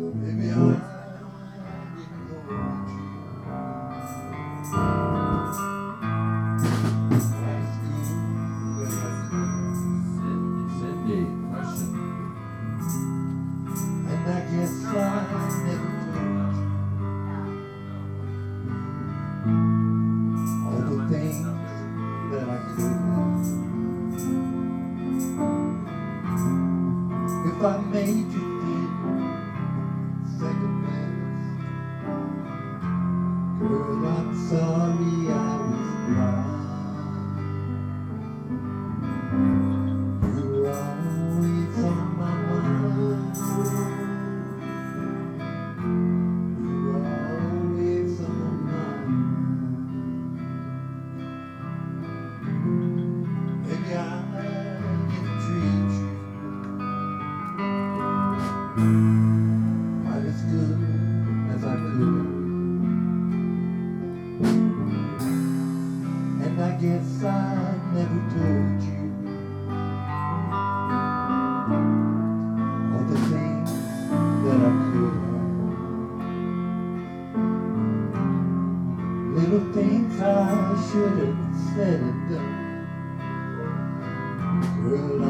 Maybe I'm little things I should have said and done. Girl,